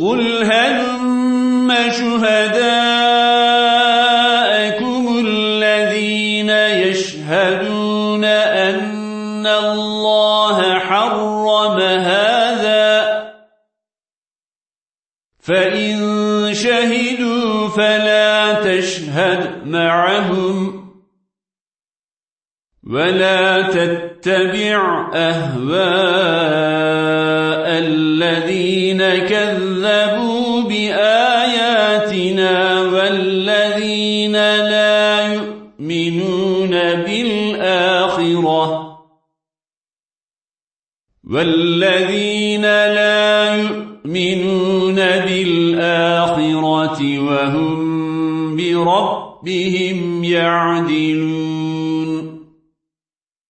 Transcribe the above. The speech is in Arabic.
قل هلم شهداءكم الذين يشهدون أن الله حرم هذا فإن شهدوا فلا تشهد معهم ولا تتبع أهواء الذين كذبوا بآياتنا والذين لا يؤمنون بالآخرة والذين لا يؤمنون بالآخرة وهم بربهم يعدلون